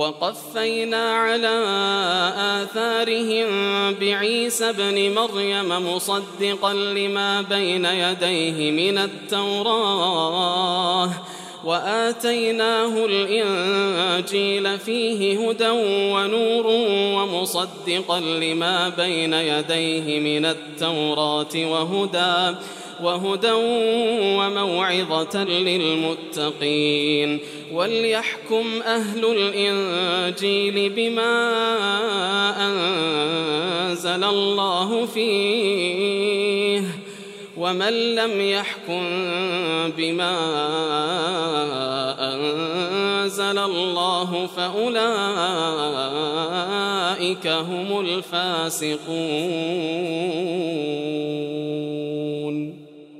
وقفينا على آثارهم بعيسى ابن مريم مصدقا لما بين يديه من التوراه وآتيناه الإنجيل فيه هدى ونور ومصدقا لما بين يديه من التوراة وهدى وهدى وموعظة للمتقين. وليحكم أهل الإنجيل بما أنزل الله فيه ومن لم يحكم بما أنزل الله فأولئك هم الفاسقون.